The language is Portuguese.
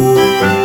Música